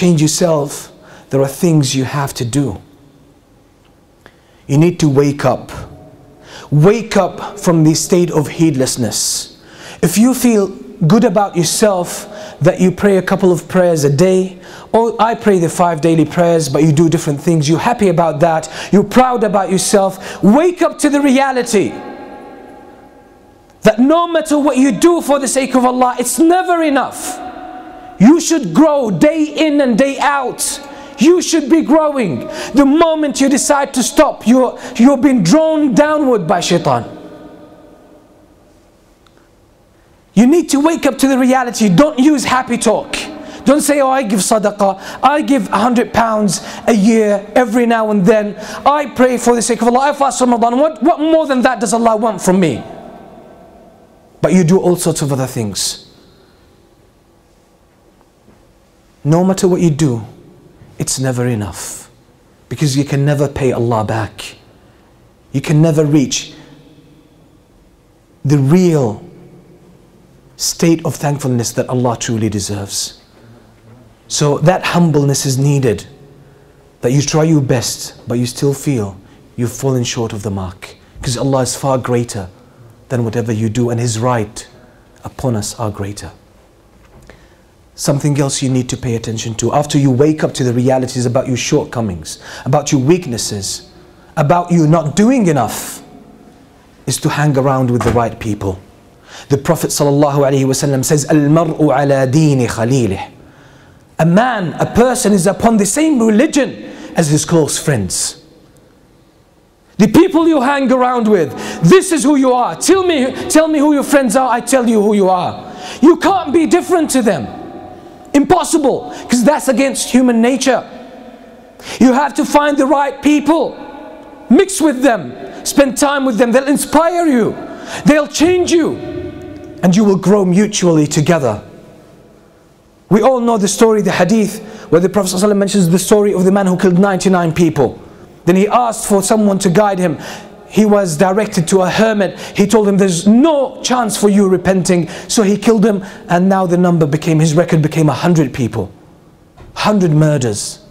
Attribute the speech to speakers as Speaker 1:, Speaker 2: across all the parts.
Speaker 1: change yourself, there are things you have to do. You need to wake up. Wake up from the state of heedlessness. If you feel good about yourself that you pray a couple of prayers a day, or I pray the five daily prayers, but you do different things, you're happy about that, you're proud about yourself, wake up to the reality that no matter what you do for the sake of Allah, it's never enough. You should grow day in and day out. You should be growing. The moment you decide to stop, you're, you're being drawn downward by shaitan. You need to wake up to the reality. Don't use happy talk. Don't say, oh, I give sadaqah, I give 100 pounds a year every now and then. I pray for the sake of Allah, I fast Ramadan. What, what more than that does Allah want from me? But you do all sorts of other things. No matter what you do, it's never enough. Because you can never pay Allah back. You can never reach the real state of thankfulness that Allah truly deserves. So that humbleness is needed. That you try your best, but you still feel you've fallen short of the mark. Because Allah is far greater than whatever you do, and His right upon us are greater. Something else you need to pay attention to after you wake up to the realities about your shortcomings, about your weaknesses, about you not doing enough, is to hang around with the right people. The Prophet ﷺ says, Al-mar'u ala dini khalilih. A man, a person is upon the same religion as his close friends. The people you hang around with, this is who you are. Tell me, tell me who your friends are, I tell you who you are. You can't be different to them. Impossible, because that's against human nature. You have to find the right people, mix with them, spend time with them. They'll inspire you, they'll change you, and you will grow mutually together. We all know the story, the hadith, where the Prophet ﷺ mentions the story of the man who killed 99 people. Then he asked for someone to guide him. He was directed to a hermit. He told him there's no chance for you repenting. So he killed him and now the number became, his record became a hundred people. Hundred murders.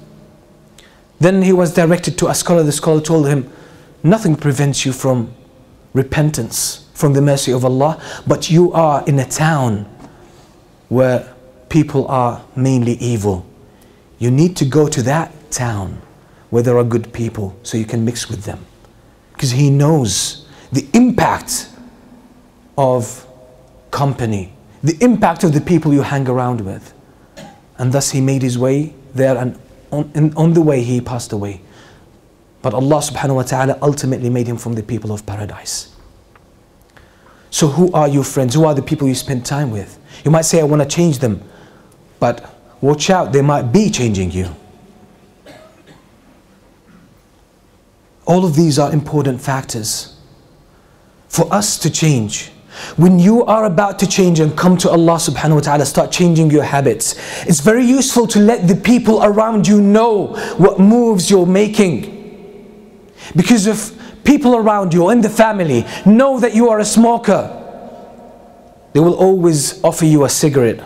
Speaker 1: Then he was directed to a scholar. The scholar told him, nothing prevents you from repentance, from the mercy of Allah, but you are in a town where people are mainly evil. You need to go to that town where there are good people so you can mix with them. Because he knows the impact of company, the impact of the people you hang around with. And thus he made his way there and on, and on the way he passed away. But Allah subhanahu wa ta'ala ultimately made him from the people of paradise. So who are your friends? Who are the people you spend time with? You might say, I want to change them. But watch out, they might be changing you. All of these are important factors for us to change. When you are about to change and come to Allah subhanahu wa ta'ala, start changing your habits. It's very useful to let the people around you know what moves you're making. Because if people around you in the family know that you are a smoker, they will always offer you a cigarette.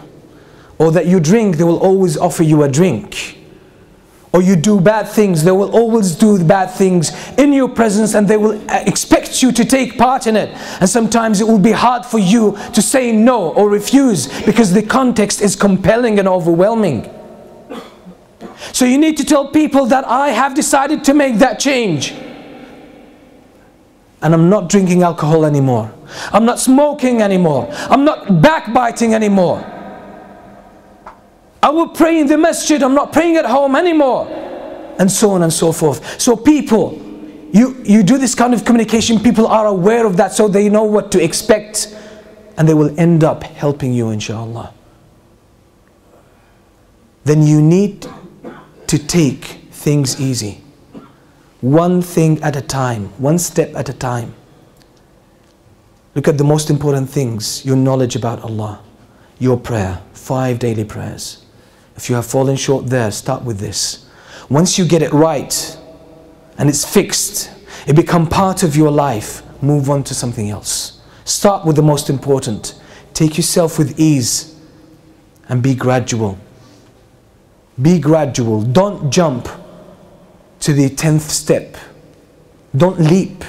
Speaker 1: Or that you drink, they will always offer you a drink or you do bad things, they will always do bad things in your presence and they will uh, expect you to take part in it. And sometimes it will be hard for you to say no or refuse because the context is compelling and overwhelming. So you need to tell people that I have decided to make that change. And I'm not drinking alcohol anymore. I'm not smoking anymore. I'm not backbiting anymore. I will pray in the masjid, I'm not praying at home anymore. And so on and so forth. So people, you, you do this kind of communication, people are aware of that so they know what to expect and they will end up helping you inshallah. Then you need to take things easy. One thing at a time, one step at a time. Look at the most important things your knowledge about Allah, your prayer, five daily prayers if you have fallen short there, start with this. Once you get it right and it's fixed, it become part of your life, move on to something else. Start with the most important. Take yourself with ease and be gradual. Be gradual. Don't jump to the 10th step. Don't leap.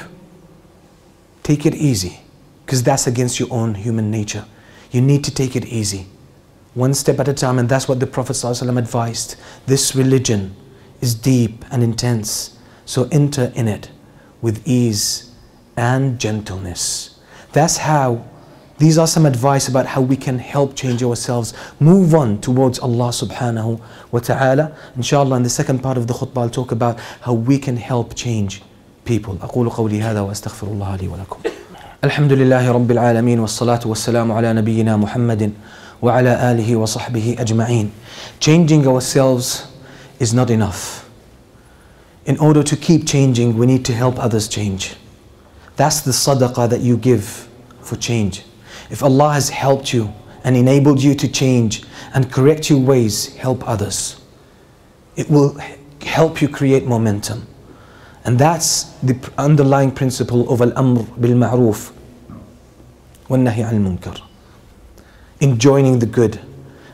Speaker 1: Take it easy because that's against your own human nature. You need to take it easy One step at a time, and that's what the Prophet ﷺ advised. This religion is deep and intense, so enter in it with ease and gentleness. That's how, these are some advice about how we can help change ourselves, move on towards Allah subhanahu wa ta'ala. Inshallah, in the second part of the khutbah, I'll talk about how we can help change people. أقول قولي هذا وأستغفر الله لي ولكم. الحمد لله رب العالمين والصلاة والسلام على نبينا محمد وعلى آله وصحبه أجمعين. Changing ourselves is not enough. In order to keep changing, we need to help others change. That's the sadaqah that you give for change. If Allah has helped you and enabled you to change and correct your ways, help others. It will help you create momentum. And that's the underlying principle of al-amr bil-ma'ruf wal-nahy al-munkar. Enjoining the good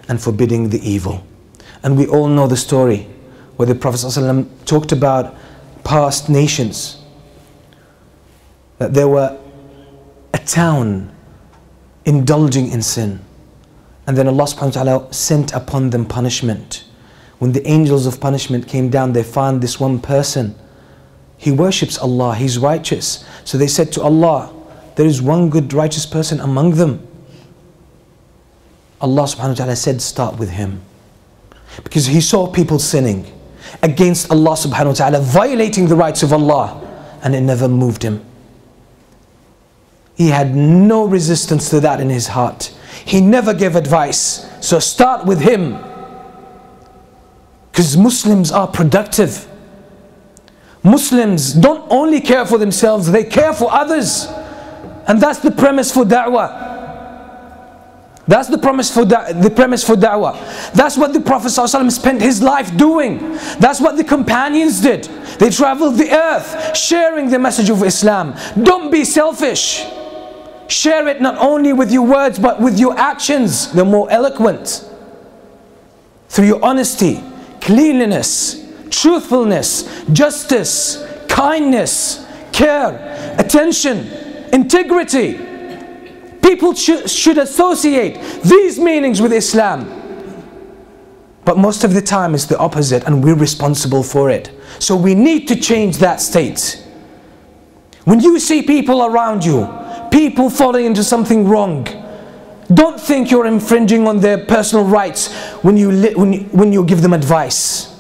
Speaker 1: and forbidding the evil. And we all know the story where the Prophet ﷺ talked about past nations. That there were a town indulging in sin. And then Allah subhanahu wa ta'ala sent upon them punishment. When the angels of punishment came down, they found this one person he worships Allah, he's righteous. So they said to Allah, There is one good righteous person among them. Allah subhanahu wa ta'ala said, Start with him. Because he saw people sinning against Allah subhanahu wa ta'ala, violating the rights of Allah, and it never moved him. He had no resistance to that in his heart. He never gave advice. So start with him. Because Muslims are productive. Muslims don't only care for themselves, they care for others. And that's the premise for da'wah. That's the premise for da- the premise for da'wah. That's what the Prophet ﷺ spent his life doing. That's what the companions did. They traveled the earth sharing the message of Islam. Don't be selfish. Share it not only with your words but with your actions. They're more eloquent. Through your honesty, cleanliness, truthfulness, justice, kindness, care, attention, integrity. People should, should associate these meanings with Islam. But most of the time it's the opposite and we're responsible for it. So we need to change that state. When you see people around you, people falling into something wrong, don't think you're infringing on their personal rights when you, when you, when you give them advice.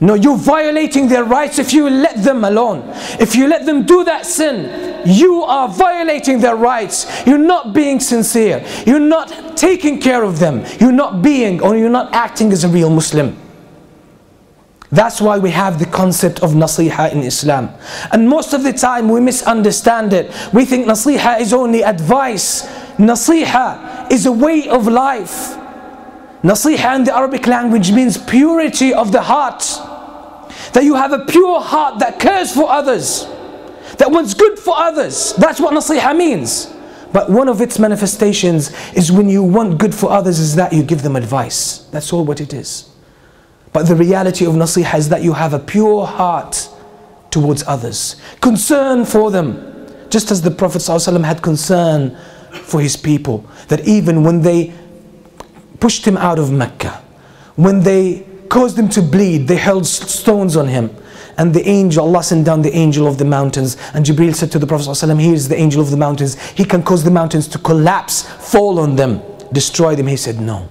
Speaker 1: No, you're violating their rights if you let them alone. If you let them do that sin, you are violating their rights. You're not being sincere. You're not taking care of them. You're not being or you're not acting as a real Muslim. That's why we have the concept of nasiha in Islam. And most of the time we misunderstand it. We think nasiha is only advice. Nasiha is a way of life. Nasiha in the Arabic language means purity of the heart. That you have a pure heart that cares for others, that wants good for others. That's what nasiha means. But one of its manifestations is when you want good for others, is that you give them advice. That's all what it is. But the reality of nasiha is that you have a pure heart towards others, concern for them. Just as the Prophet ﷺ had concern for his people, that even when they pushed him out of Mecca, when they caused him to bleed, they held stones on him. And the angel, Allah sent down the angel of the mountains. And Jibril said to the Prophet, ﷺ, He is the angel of the mountains. He can cause the mountains to collapse, fall on them, destroy them. He said, No.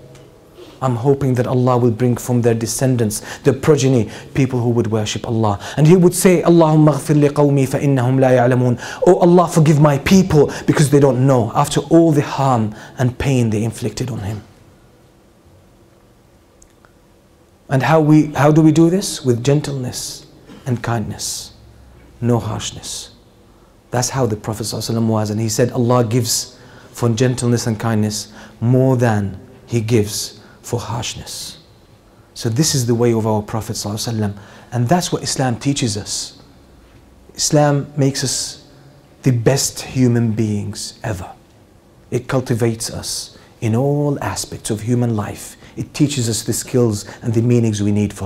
Speaker 1: I'm hoping that Allah will bring from their descendants, their progeny, people who would worship Allah. And he would say, Allahumma ghafir fa innahum la ya'lamun. Oh Allah, forgive my people because they don't know after all the harm and pain they inflicted on him. And how, we, how do we do this? With gentleness and kindness, no harshness. That's how the Prophet ﷺ was. And he said, Allah gives for gentleness and kindness more than He gives for harshness. So, this is the way of our Prophet. ﷺ. And that's what Islam teaches us. Islam makes us the best human beings ever. It cultivates us in all aspects of human life it teaches us the skills and the meanings we need for life.